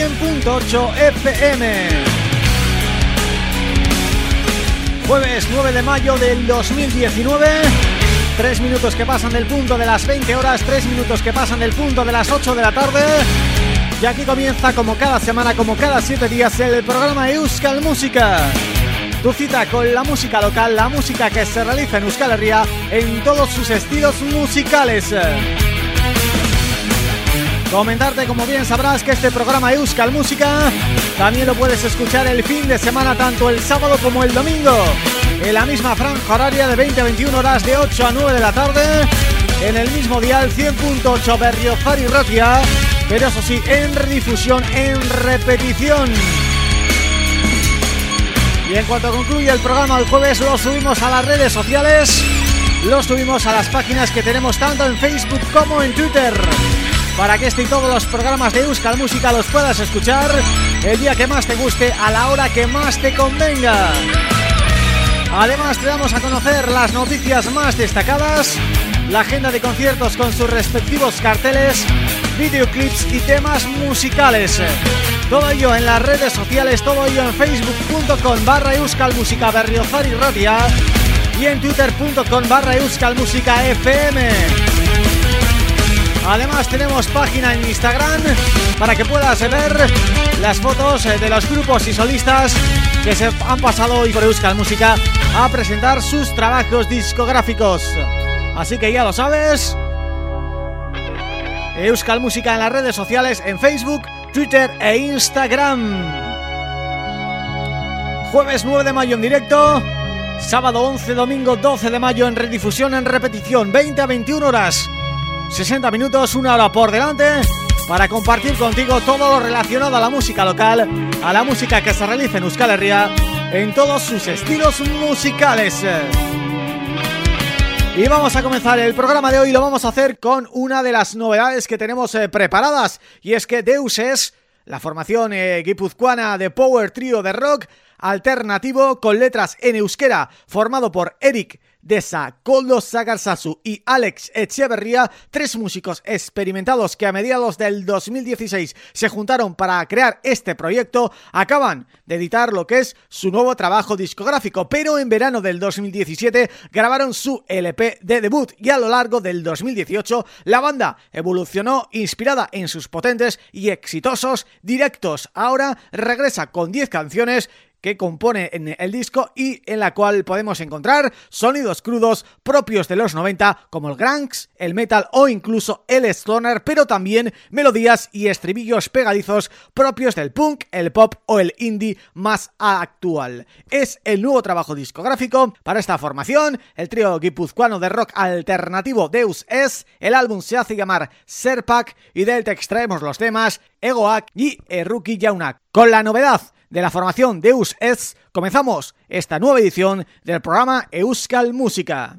100.8 FM. Jueves 9 de mayo del 2019, tres minutos que pasan del punto de las 20 horas, tres minutos que pasan del punto de las 8 de la tarde. Y aquí comienza como cada semana, como cada siete días, el programa Euskal Música. Tu cita con la música local, la música que se realiza en Euskal Herria en todos sus estilos musicales. Comentarte, como bien sabrás, que este programa Euskal Música también lo puedes escuchar el fin de semana, tanto el sábado como el domingo, en la misma franja horaria de 20 a 21 horas de 8 a 9 de la tarde, en el mismo dial 100.8 Berriozar y Ratia, pero eso sí, en redifusión, en repetición. Y en cuanto concluye el programa el jueves lo subimos a las redes sociales, lo subimos a las páginas que tenemos tanto en Facebook como en Twitter para que este y todos los programas de Euskal Música los puedas escuchar el día que más te guste, a la hora que más te convenga. Además te damos a conocer las noticias más destacadas, la agenda de conciertos con sus respectivos carteles, videoclips y temas musicales. Todo ello en las redes sociales, todo ello en facebook.com barra Euskal Música Berriozar y Radia y en twitter.com barra Euskal Música FM. Además tenemos página en Instagram para que puedas ver las fotos eh, de los grupos y solistas que se han pasado hoy por Euskal Música a presentar sus trabajos discográficos. Así que ya lo sabes, Euskal Música en las redes sociales, en Facebook, Twitter e Instagram. Jueves 9 de mayo en directo, sábado 11, domingo 12 de mayo en redifusión, en repetición, 20 a 21 horas, 60 minutos, una hora por delante para compartir contigo todo lo relacionado a la música local, a la música que se realiza en Euskal Herria, en todos sus estilos musicales. Y vamos a comenzar el programa de hoy, lo vamos a hacer con una de las novedades que tenemos eh, preparadas, y es que Deus es la formación eh, guipuzcoana de Power Trio de Rock alternativo con letras en euskera, formado por Eric Desa, Koldo Sagarsasu y Alex Echeverría, tres músicos experimentados que a mediados del 2016 se juntaron para crear este proyecto, acaban de editar lo que es su nuevo trabajo discográfico, pero en verano del 2017 grabaron su LP de debut y a lo largo del 2018 la banda evolucionó inspirada en sus potentes y exitosos directos. Ahora regresa con 10 canciones que compone en el disco y en la cual podemos encontrar sonidos crudos propios de los 90 como el grunge, el metal o incluso el stoner, pero también melodías y estribillos pegadizos propios del punk, el pop o el indie más actual. Es el nuevo trabajo discográfico para esta formación, el trío guipuzcoano de rock alternativo Deus Es, el álbum se hace llamar Serpak y de él te extraemos los temas Egoak y Eruki Jaunak. Con la novedad de la formación Deus Es, comenzamos esta nueva edición del programa Euskal Música.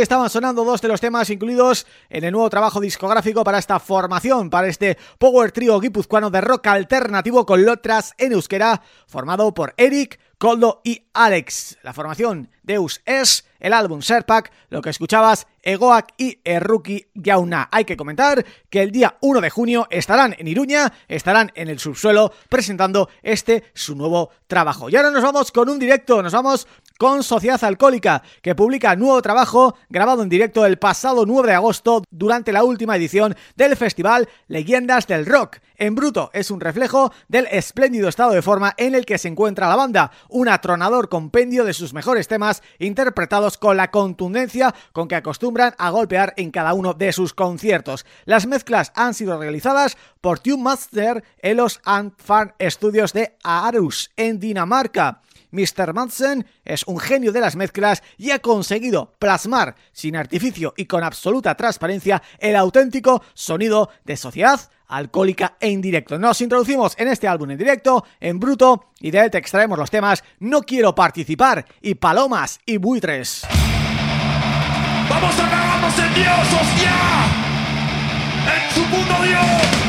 Estaban sonando dos de los temas incluidos en el nuevo trabajo discográfico para esta formación, para este Power Trio guipuzcoano de rock alternativo con letras en euskera, formado por Eric, Coldo y Alex. La formación Deus es el álbum Serpak, lo que escuchabas Egoak y Erruki Yauna. Hay que comentar que el día 1 de junio estarán en Iruña, estarán en el subsuelo presentando este su nuevo trabajo. Y ahora nos vamos con un directo, nos vamos con Sociedad Alcohólica, que publica nuevo trabajo grabado en directo el pasado 9 de agosto durante la última edición del festival Leyendas del Rock. En bruto es un reflejo del espléndido estado de forma en el que se encuentra la banda, un atronador compendio de sus mejores temas interpretados con la contundencia con que acostumbra a golpear en cada uno de sus conciertos. Las mezclas han sido realizadas por Tune Master en los Farm Studios de Aarhus, en Dinamarca. Mr. Madsen es un genio de las mezclas y ha conseguido plasmar sin artificio y con absoluta transparencia el auténtico sonido de sociedad alcohólica e indirecto. Nos introducimos en este álbum en directo, en bruto, y de él te extraemos los temas No quiero participar y Palomas y Buitres. ¡Vamos a Dios, hostia! ¡En su puto Dios!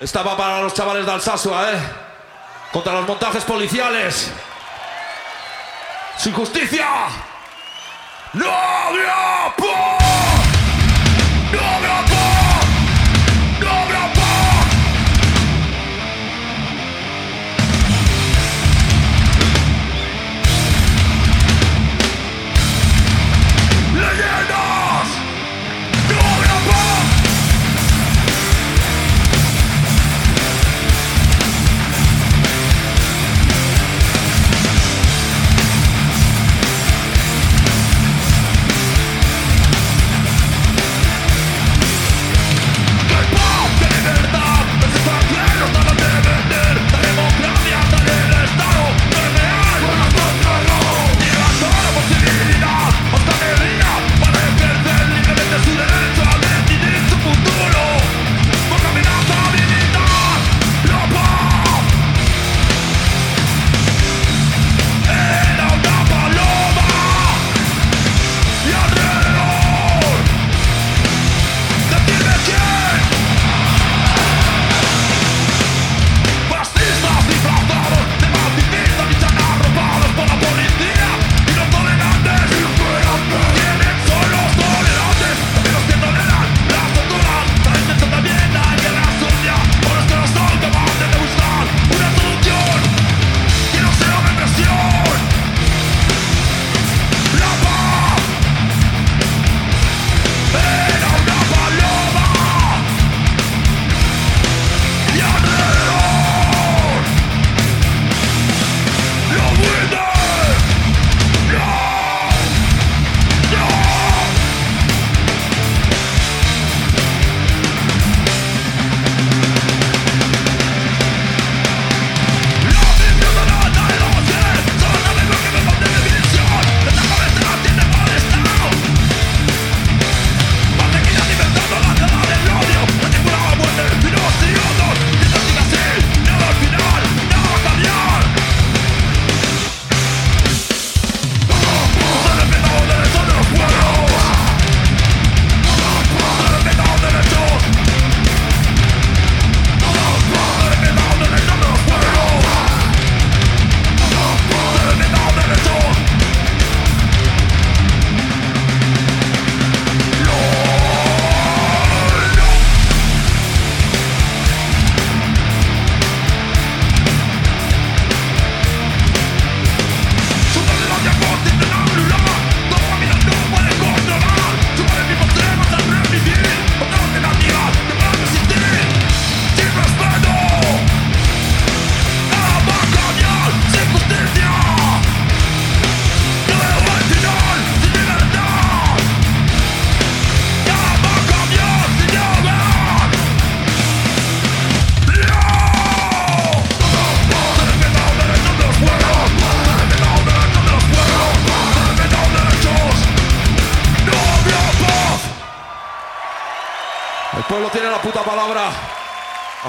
Estaba para los chavales de Alsasua, ¿eh? Contra los montajes policiales. ¡Sin justicia! ¡No, tiene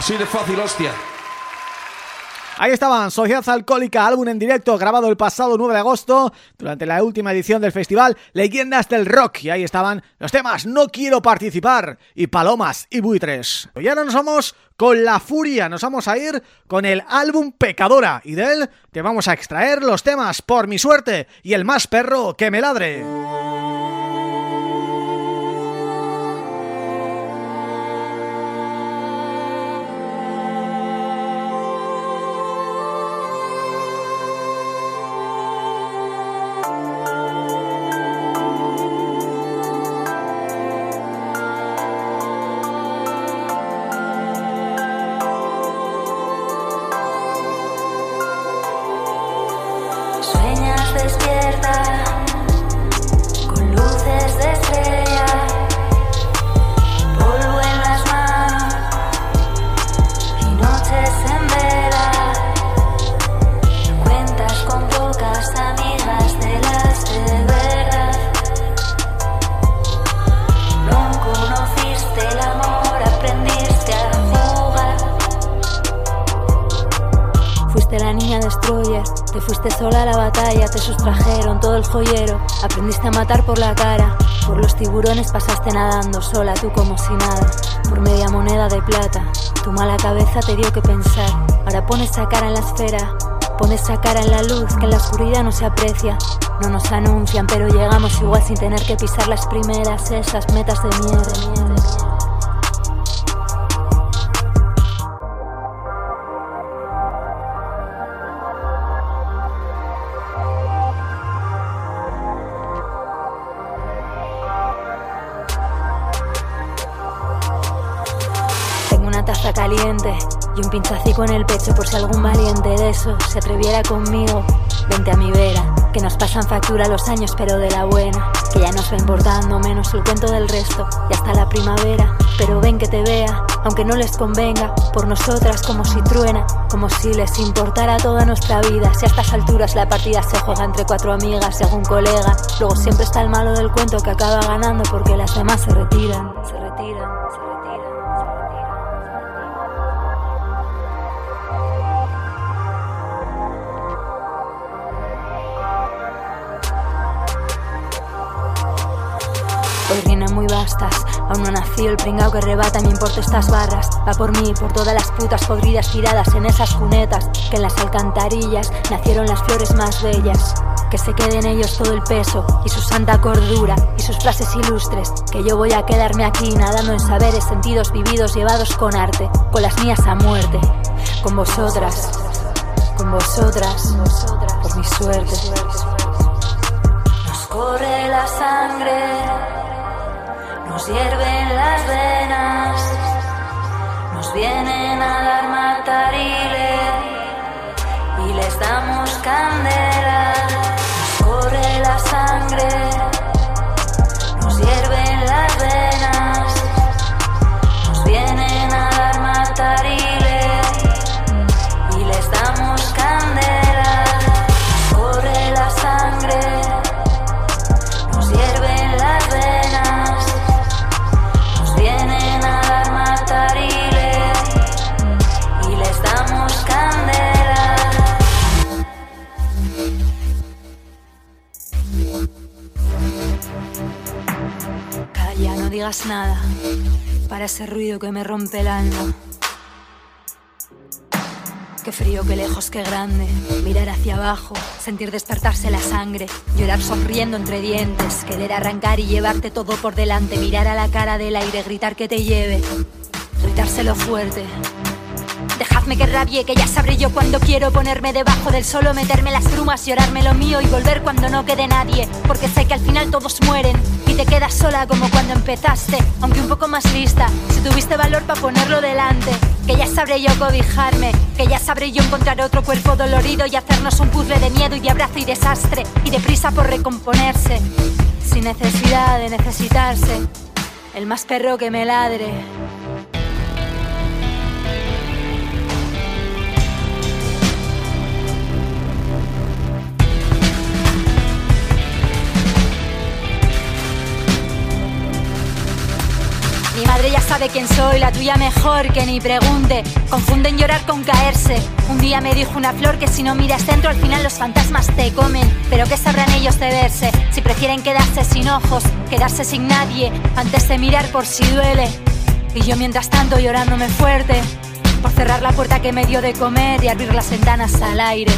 Así de fácil, hostia. Ahí estaban, Sociedad Alcohólica, álbum en directo grabado el pasado 9 de agosto durante la última edición del festival Leyendas del Rock y ahí estaban los temas No Quiero Participar y Palomas y Buitres. Y ahora nos vamos con La Furia, nos vamos a ir con el álbum Pecadora y de él te vamos a extraer los temas Por mi suerte y El más perro que me ladre. Cabeza te dio que pensar, ahora pones esa cara en la esfera, pones esa cara en la luz que en la oscuridad no se aprecia. No nos anuncian, pero llegamos igual sin tener que pisar las primeras, esas metas de mierda. Pinchacico en el pecho por si algún valiente de eso se atreviera conmigo. Vente a mi vera, que nos pasan factura los años pero de la buena, que ya nos va importando menos el cuento del resto y hasta la primavera. Pero ven que te vea, aunque no les convenga, por nosotras como si truena, como si les importara toda nuestra vida. Si a estas alturas la partida se juega entre cuatro amigas según colega, luego siempre está el malo del cuento que acaba ganando porque las demás se retiran, se retiran. Muy vastas. Aún no nació el pringao que rebata me importa estas barras. Va por mí, por todas las putas podridas tiradas en esas cunetas. Que en las alcantarillas nacieron las flores más bellas. Que se queden ellos todo el peso y su santa cordura y sus frases ilustres. Que yo voy a quedarme aquí nadando en saberes, sentidos vividos, llevados con arte. Con las mías a muerte. Con vosotras. Con vosotras. Por mi suerte. Nos corre la sangre hierven las venas, nos vienen a dar matarile y les damos candela, nos corre la sangre, nos hierven las venas, nos vienen a dar matarile nada para ese ruido que me rompe el alma. Qué frío, qué lejos, qué grande. Mirar hacia abajo, sentir despertarse la sangre, llorar sonriendo entre dientes, querer arrancar y llevarte todo por delante, mirar a la cara del aire, gritar que te lleve, gritárselo fuerte. Dejadme que rabie, que ya sabré yo cuando quiero ponerme debajo del solo, meterme las brumas, llorarme lo mío y volver cuando no quede nadie. Porque sé que al final todos mueren y te quedas sola como cuando empezaste, aunque un poco más lista. Si tuviste valor para ponerlo delante, que ya sabré yo cobijarme, que ya sabré yo encontrar otro cuerpo dolorido y hacernos un puzzle de miedo y de abrazo y desastre y de prisa por recomponerse, sin necesidad de necesitarse. El más perro que me ladre. Sabe quién soy, la tuya mejor que ni pregunte. Confunden llorar con caerse. Un día me dijo una flor que si no miras dentro al final los fantasmas te comen. Pero ¿qué sabrán ellos de verse? Si prefieren quedarse sin ojos, quedarse sin nadie, antes de mirar por si duele. Y yo mientras tanto llorándome fuerte, por cerrar la puerta que me dio de comer y abrir las ventanas al aire.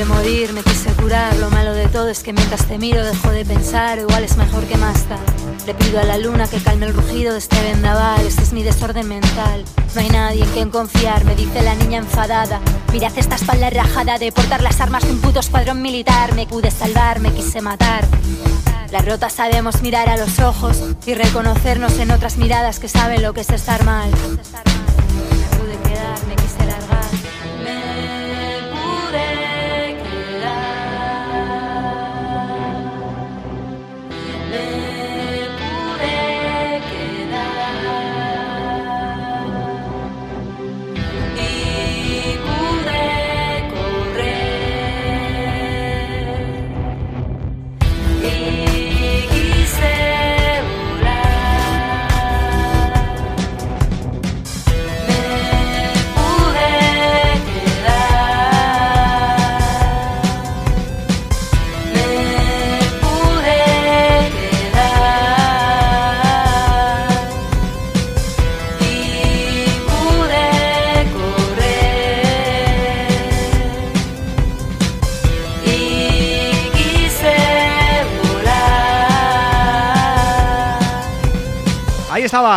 De morir, me quise curar. Lo malo de todo es que mientras te miro dejo de pensar, igual es mejor que más tarde. Le pido a la luna que calme el rugido de este vendaval, este es mi desorden mental. No hay nadie en quien confiar, me dice la niña enfadada. Mirad esta espalda rajada de portar las armas de un puto escuadrón militar. Me pude salvar, me quise matar. Las rotas sabemos mirar a los ojos y reconocernos en otras miradas que saben lo que es estar mal.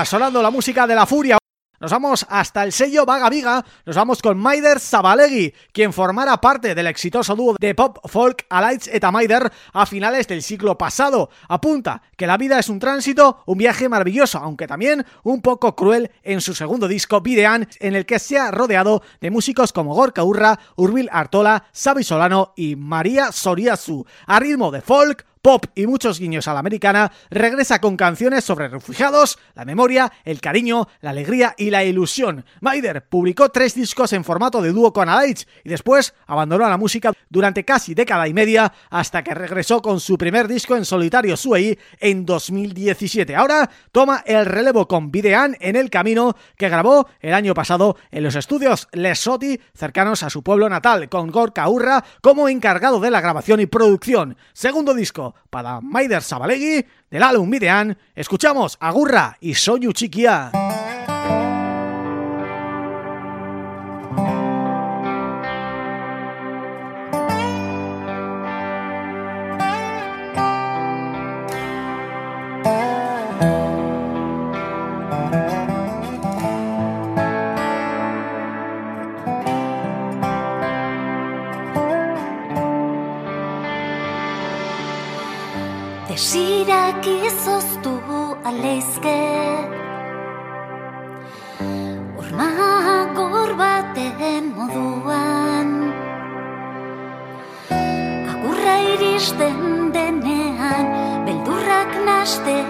Sonando la música de la furia nos vamos hasta el sello Vaga Viga, nos vamos con Maider Zabalegui, quien formara parte del exitoso dúo de pop folk Alights eta Maider a finales del siglo pasado. Apunta que la vida es un tránsito, un viaje maravilloso, aunque también un poco cruel en su segundo disco Videan, en el que se ha rodeado de músicos como Gorka Urra, Urbil Artola, Xavi Solano y María Soriazu, a ritmo de folk, pop y muchos guiños a la americana, regresa con canciones sobre refugiados, la memoria, el cariño, la alegría y la ilusión. Maider publicó tres discos en formato de dúo con Alice y después abandonó la música durante casi década y media hasta que regresó con su primer disco en solitario Suey en 2017. Ahora toma el relevo con Videan en el camino que grabó el año pasado en los estudios Lesotti cercanos a su pueblo natal con Gorka Urra como encargado de la grabación y producción. Segundo disco para Maider Sabalegui del álbum Videan, escuchamos Agurra y Soyu Chiquia. Aleizke Urma gor baten moduan Agurra iristen denean Beldurrak nastean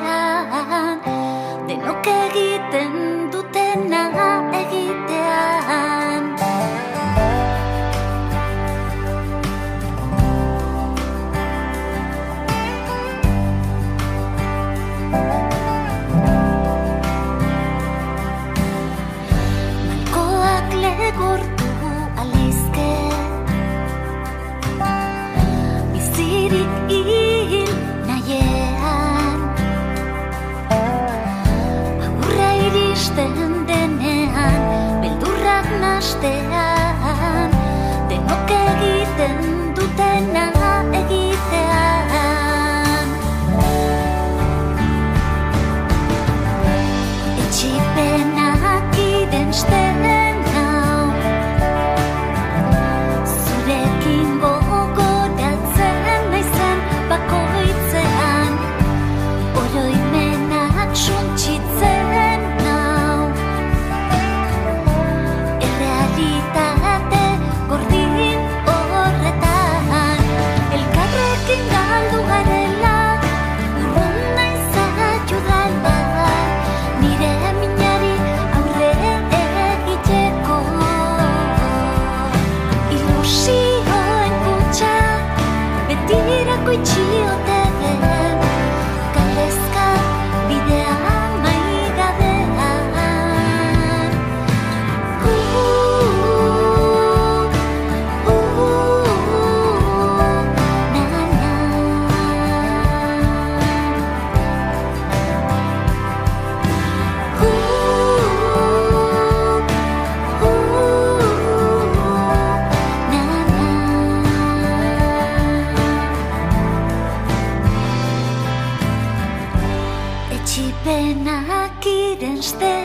Eta ezin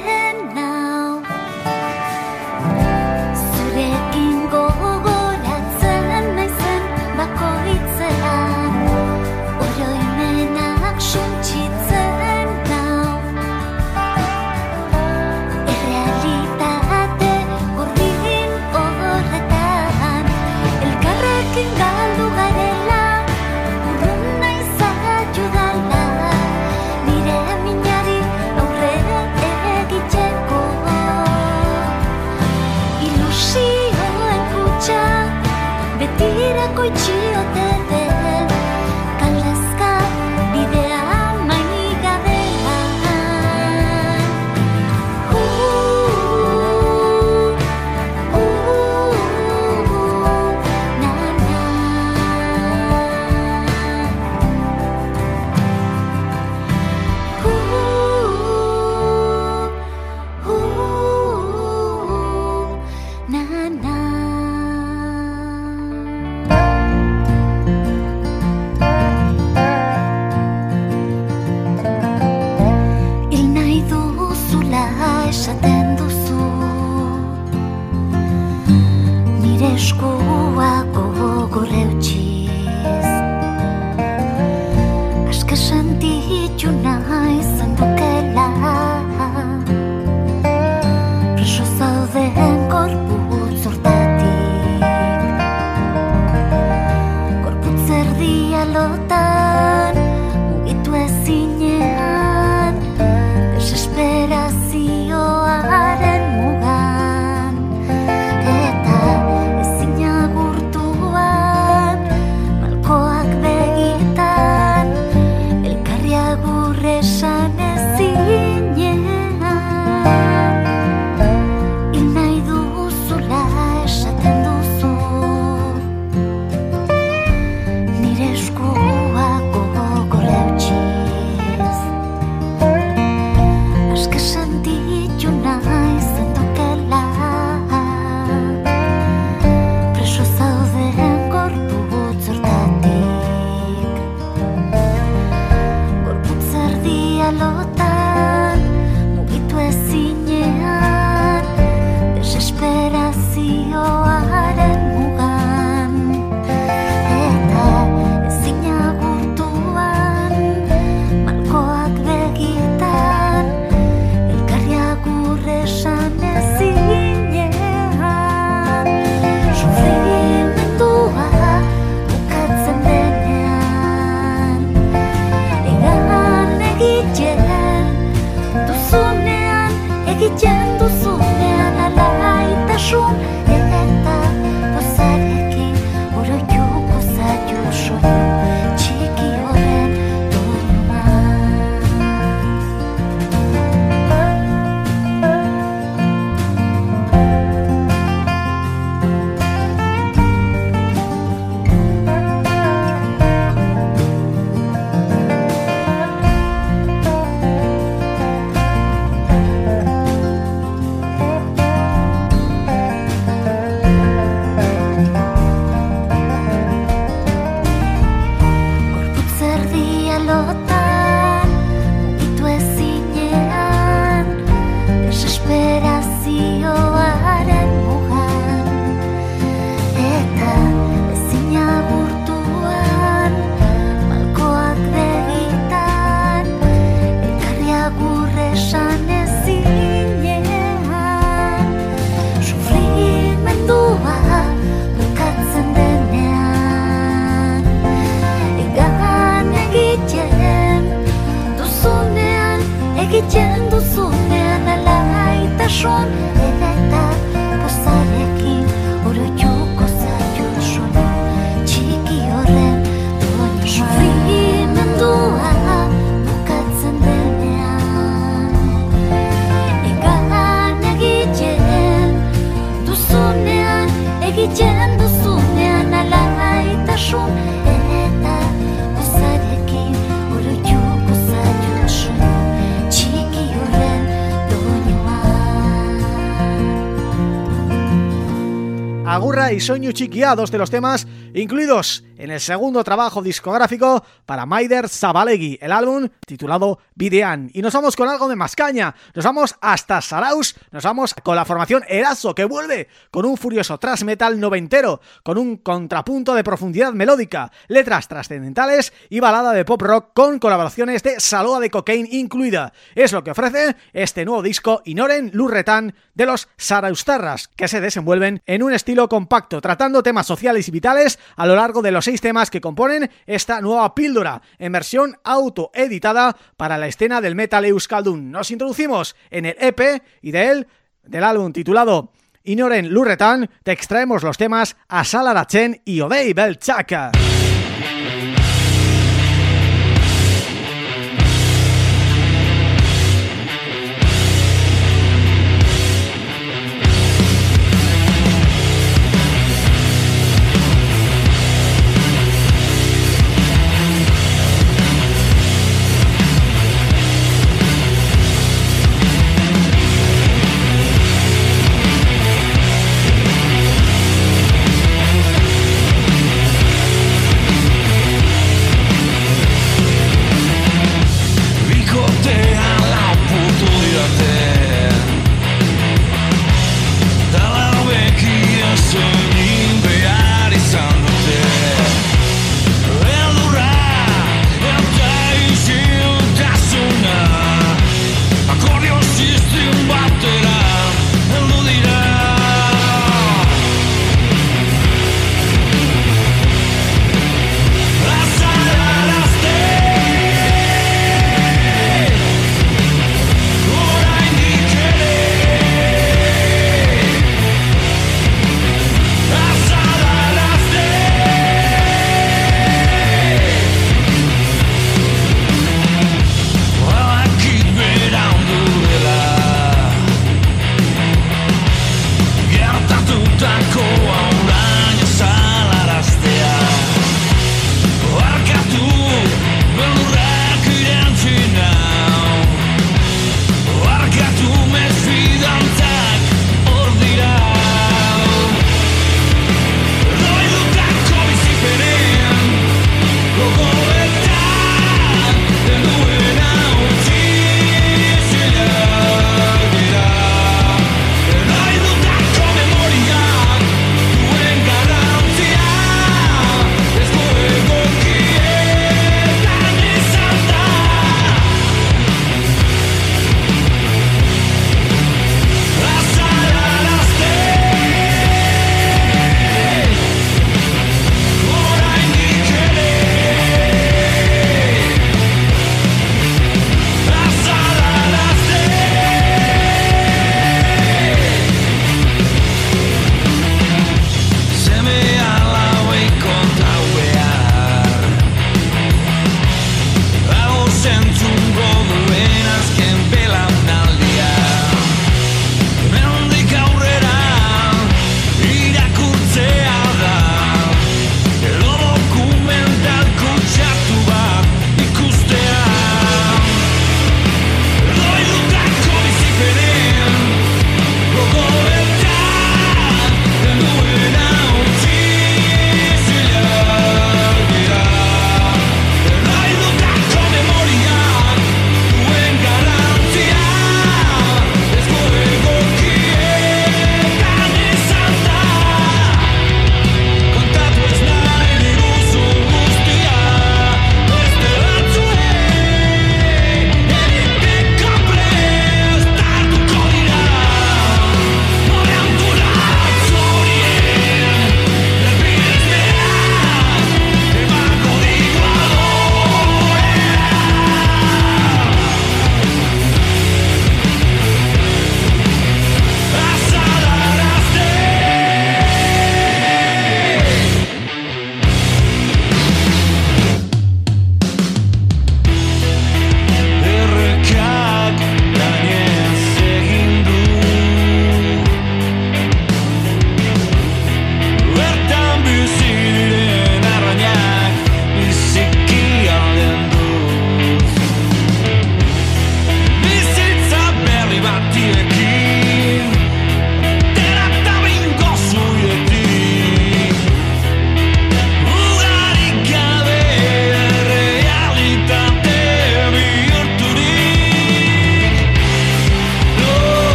Agurra y Soñu Chiquia, dos de los temas incluidos en el segundo trabajo discográfico para Maider Zabalegui, el álbum titulado Videan. Y nos vamos con algo de más caña, nos vamos hasta Saraus, nos vamos con la formación Erazo, que vuelve con un furioso thrash metal noventero, con un contrapunto de profundidad melódica, letras trascendentales y balada de pop rock con colaboraciones de Saloa de Cocaine incluida. Es lo que ofrece este nuevo disco Inoren Lurretan de los Saraustarras, que se desenvuelven en un estilo compacto, tratando temas sociales y vitales a lo largo de los seis temas que componen esta nueva píldora en versión autoeditada para la escena del metal euskaldun. Nos introducimos en el EP y de él, del álbum titulado Inoren Lurretan, te extraemos los temas a Salarachen y Odei Belchaka.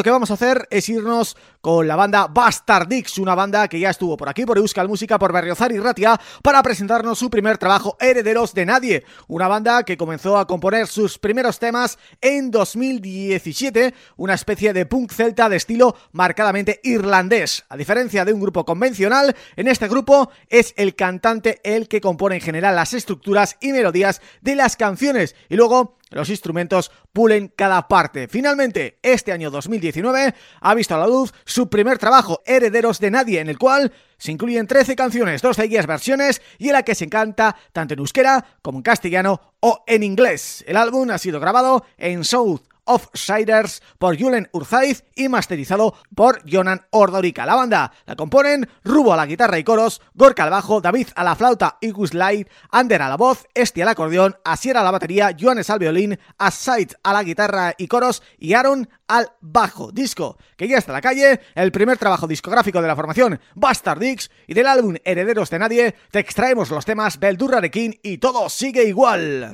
Lo que vamos a hacer es irnos con la banda Bastardix, una banda que ya estuvo por aquí, por Euskal Música, por Berriozar y Ratia, para presentarnos su primer trabajo, Herederos de Nadie, una banda que comenzó a componer sus primeros temas en 2017, una especie de punk celta de estilo marcadamente irlandés. A diferencia de un grupo convencional, en este grupo es el cantante el que compone en general las estructuras y melodías de las canciones, y luego los instrumentos pulen cada parte. Finalmente, este año 2019 ha visto a la luz su primer trabajo, Herederos de Nadie, en el cual se incluyen 13 canciones, dos de ellas versiones y en la que se encanta tanto en euskera como en castellano o en inglés. El álbum ha sido grabado en South Offsiders por Julen Urzaiz y masterizado por Jonan Ordorica. La banda la componen Rubo a la guitarra y coros, Gorka al bajo, David a la flauta y Light, Ander a la voz, Esti al acordeón, Asier a la batería, Joanes al violín, Asait a la guitarra y coros y Aaron al bajo. Disco que ya está en la calle, el primer trabajo discográfico de la formación Bastardix y del álbum Herederos de Nadie te extraemos los temas Beldurra de King y todo sigue igual.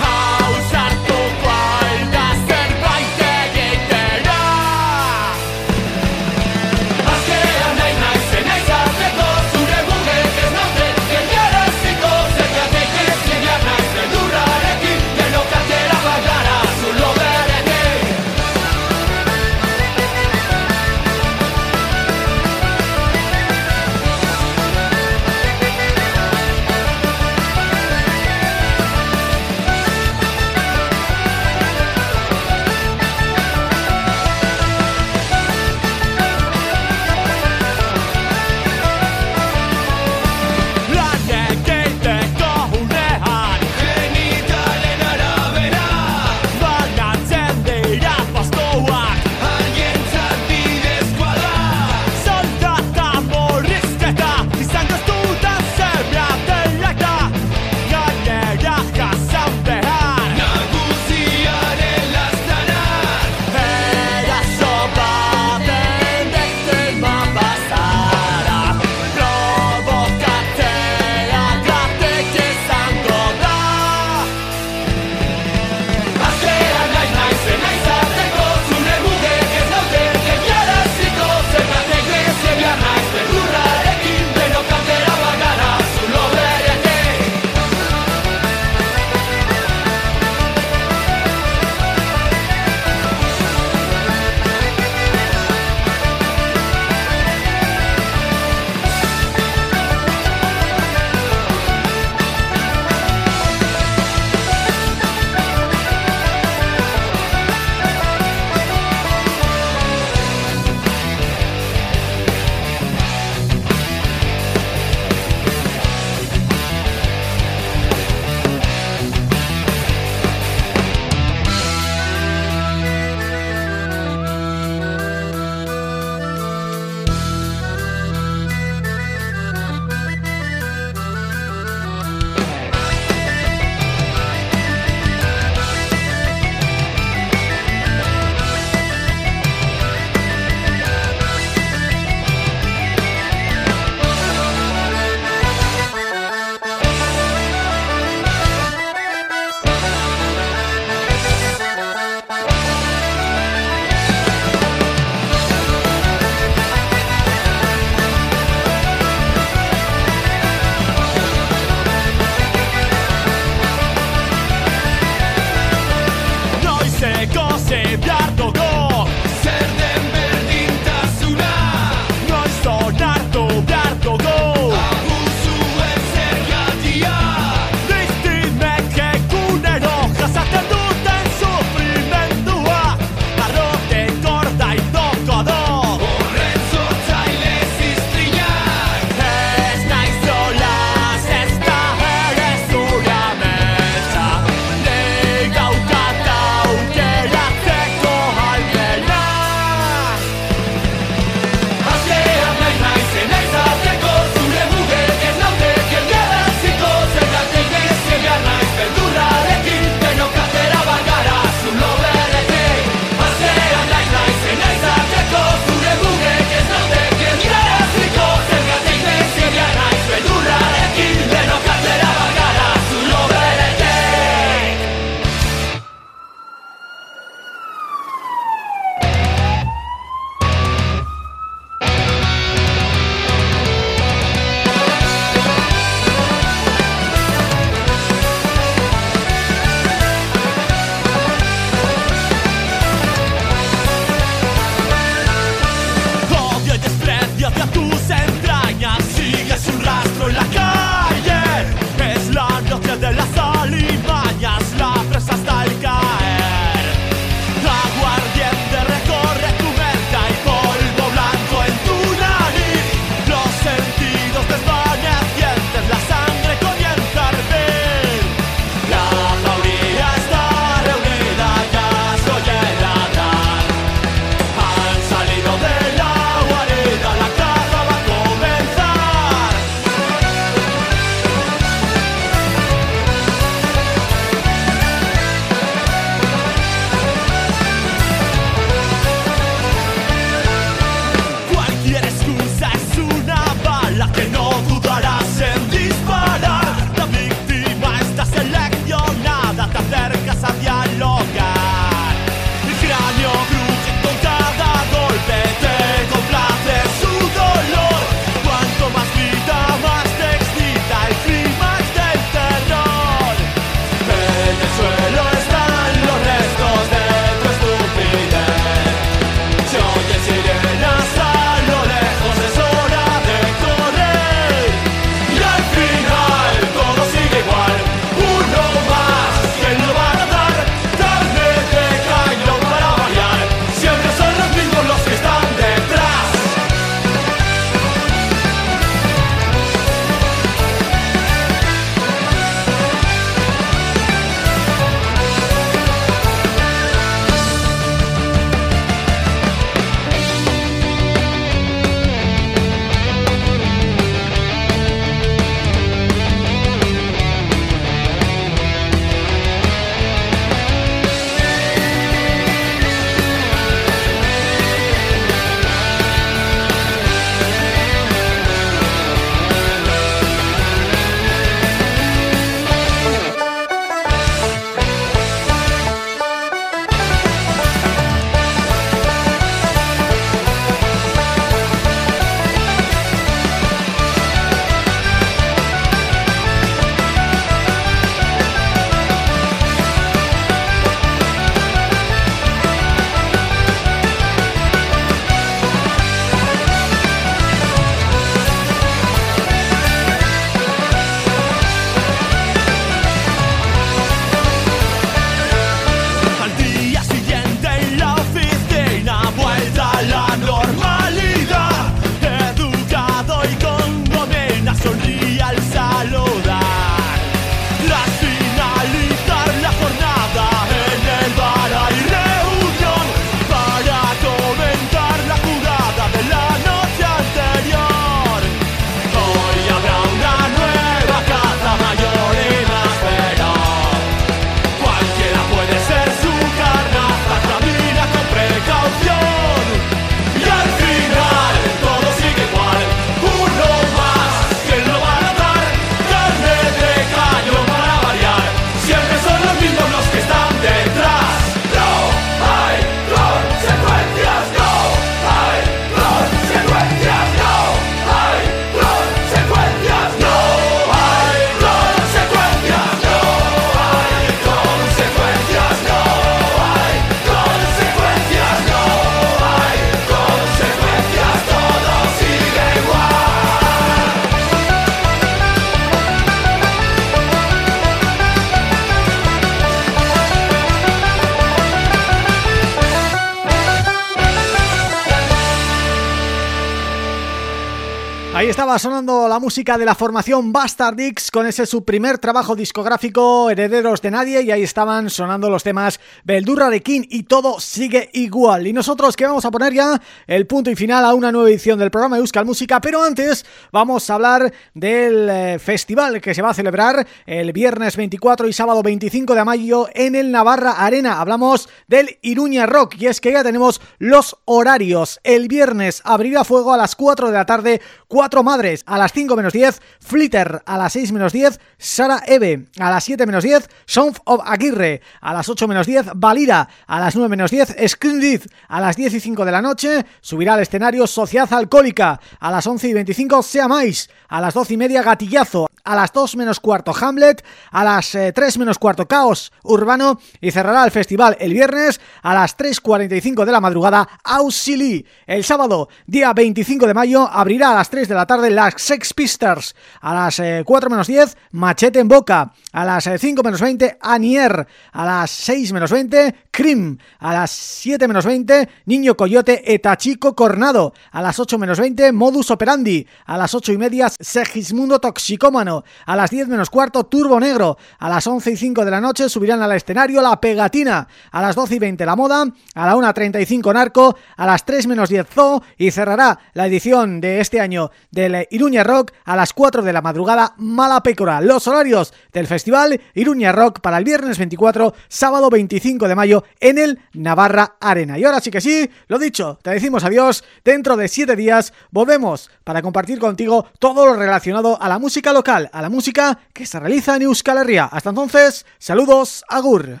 Estaba sonando la música de la formación Bastard X con ese su primer trabajo discográfico Herederos de Nadie y ahí estaban sonando los temas Beldurra de King y todo sigue igual. Y nosotros que vamos a poner ya el punto y final a una nueva edición del programa Euskal Música, pero antes vamos a hablar del eh, festival que se va a celebrar el viernes 24 y sábado 25 de mayo en el Navarra Arena. Hablamos del Iruña Rock y es que ya tenemos los horarios. El viernes abrirá fuego a las 4 de la tarde, 4 Madres a las 5 menos 10, Flitter a las 6 menos 10, Sara Eve a las 7 menos 10, Sonf of Aguirre a las 8 menos 10, Valida a las 9 menos 10, Screen a las 10 y 5 de la noche, subirá al escenario Sociedad Alcohólica a las 11 y 25, Sea Mais a las 12 y media, Gatillazo a las 2 menos cuarto, Hamlet a las 3 eh, menos cuarto, Caos Urbano y cerrará el festival el viernes a las 3.45 de la madrugada, Auxili. El sábado, día 25 de mayo, abrirá a las 3 de la tarde las Sex Pistols. A las 4 eh, menos 10, Machete en Boca. A las 5 eh, menos 20, Anier. A las 6 menos 20, Crim. A las 7 menos 20, Niño Coyote Etachico Cornado. A las 8 menos 20, Modus Operandi. A las 8 y media, Segismundo Toxicómano. A las 10 menos cuarto, Turbo Negro. A las 11 y 5 de la noche subirán al escenario La Pegatina. A las 12 y 20 La Moda. A la 1.35 Narco. A las 3 menos 10 Zoo. Y cerrará la edición de este año del Iruña Rock a las 4 de la madrugada Malapécora. Los horarios del festival Iruña Rock para el viernes 24, sábado 25 de mayo en el Navarra Arena. Y ahora sí que sí, lo dicho, te decimos adiós. Dentro de 7 días volvemos para compartir contigo todo lo relacionado a la música local, a la música que se realiza en Euskal Herria. Hasta entonces, saludos, agur.